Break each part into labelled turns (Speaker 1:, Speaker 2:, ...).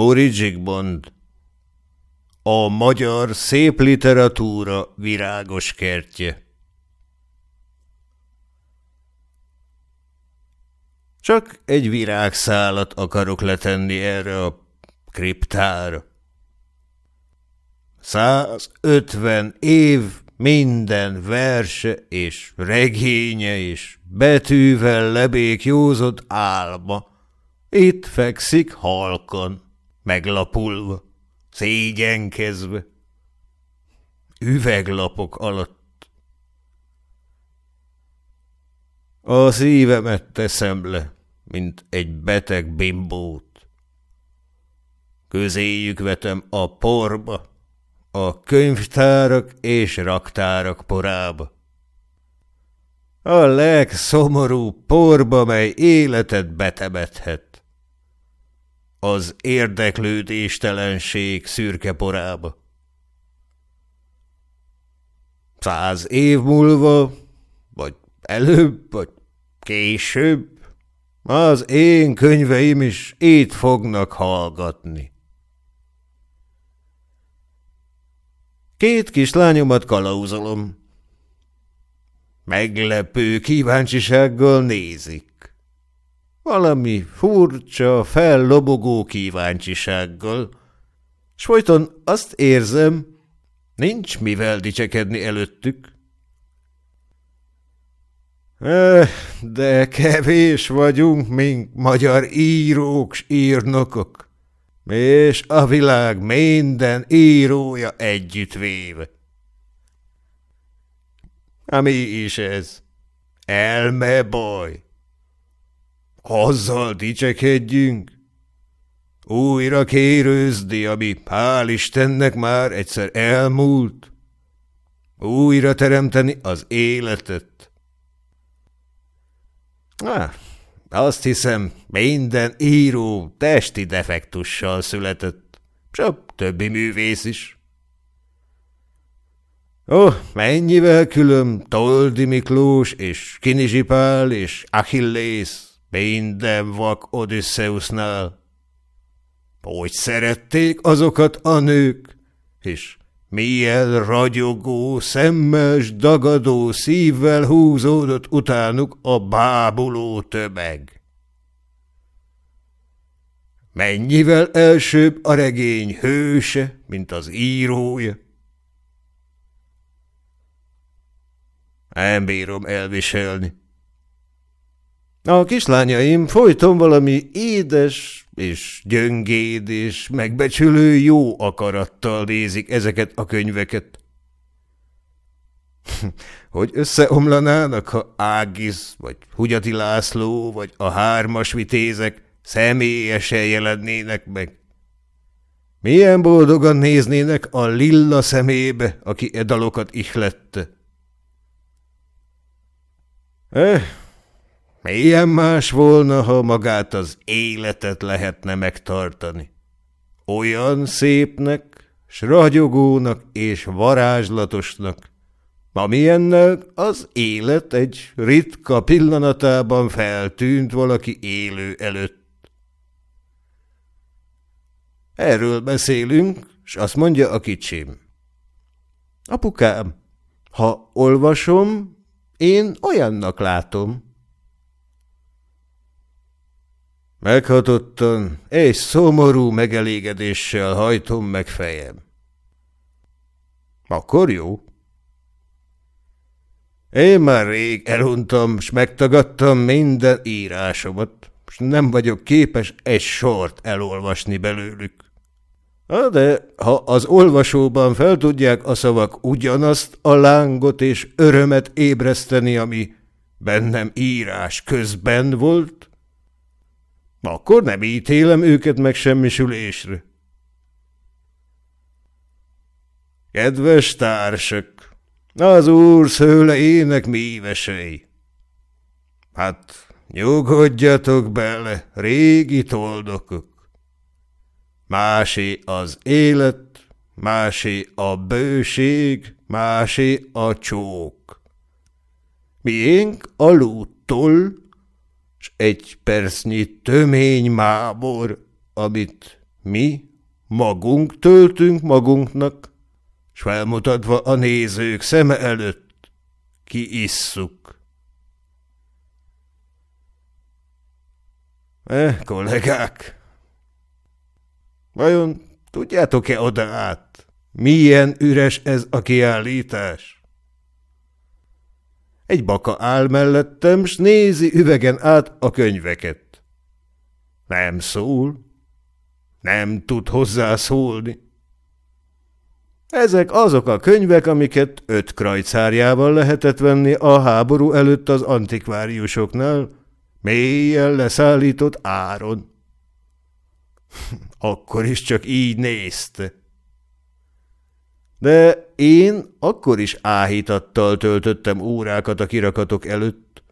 Speaker 1: Móri Zsigmond A magyar szép literatúra virágos kertje Csak egy virágszálat akarok letenni erre a kriptára. Száz ötven év minden verse és regénye és betűvel lebékjózott álma. Itt fekszik halkan, meglapulva, szégyenkezve, üveglapok alatt. A szívemet teszem le, mint egy beteg bimbót. Közéjük vetem a porba, a könyvtárak és raktárak porába. A legszomorú porba, mely életet betemedhet. Az érdeklődéstelenség szürke porába. Száz év múlva, vagy előbb, vagy később, az én könyveim is itt fognak hallgatni. Két kislányomat kalauzolom. Meglepő kíváncsisággal nézik. Valami furcsa, fellobogó kíváncsisággal, s folyton azt érzem, nincs mivel dicsekedni előttük. Eh, de kevés vagyunk, mint magyar írók s írnokok és a világ minden írója együttvéve. Ami is ez? Elme baj. Azzal dicsekedjünk. Újra kérőzdi, ami hál' Istennek már egyszer elmúlt. Újra teremteni az életet. Ah, azt hiszem, minden író testi defektussal született, csak többi művész is. Ó, oh, mennyivel külön Toldi Miklós és Kinizsi Pál és Achillész, minden vak Odysseusnál. Hogy szerették azokat a nők, és milyen ragyogó, szemmel dagadó szívvel húzódott utánuk a bábuló tömeg. Mennyivel elsőbb a regény hőse, mint az írója? Nem bírom elviselni. A kislányaim folyton valami édes és gyöngéd és megbecsülő jó akarattal nézik ezeket a könyveket. hogy összeomlanának, ha Ágisz, vagy Hugyati László, vagy a hármas vitézek személyesen jelennének meg. Milyen boldogan néznének a lilla szemébe, aki e dalokat ihlette. Eh, milyen más volna, ha magát az életet lehetne megtartani. Olyan szépnek, s ragyogónak és varázslatosnak, amilyennel az élet egy ritka pillanatában feltűnt valaki élő előtt. Erről beszélünk, s azt mondja a kicsim. Apukám, ha olvasom, én olyannak látom. Meghatottan és szomorú megelégedéssel hajtom meg fejem. Akkor jó. Én már rég eluntam, s megtagadtam minden írásomat, s nem vagyok képes egy sort elolvasni belőlük. De ha az olvasóban fel tudják a szavak ugyanazt a lángot és örömet ébreszteni, ami bennem írás közben volt, akkor nem ítélem őket meg semmisülésre. Kedves társak, az úr szőle ének mívesei. Hát nyugodjatok bele, régi toldokok. Másé az élet, másé a bőség, másé a csók. Miénk a lúttól, s egy percnyi tömény mábor, amit Mi magunk töltünk magunknak, s felmutatva a nézők szeme előtt kiisszuk. Eh, kollégák, vajon tudjátok-e oda át, milyen üres ez a kiállítás? Egy baka áll mellettem, s nézi üvegen át a könyveket. Nem szól, nem tud hozzászólni. Ezek azok a könyvek, amiket öt krajcárjával lehetett venni a háború előtt az antikváriusoknál, mélyen leszállított áron. Akkor is csak így nézte. De én akkor is áhítattal töltöttem órákat a kirakatok előtt,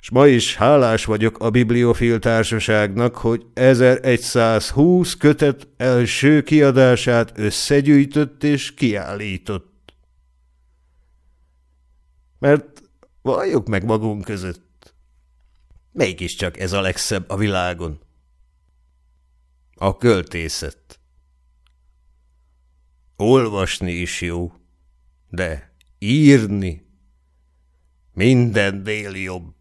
Speaker 1: s ma is hálás vagyok a Bibliofil Társaságnak, hogy 1120 kötet első kiadását összegyűjtött és kiállított. Mert valljuk meg magunk között, mégiscsak ez a legszebb a világon. A költészet. Olvasni is jó, de írni minden dél jobb.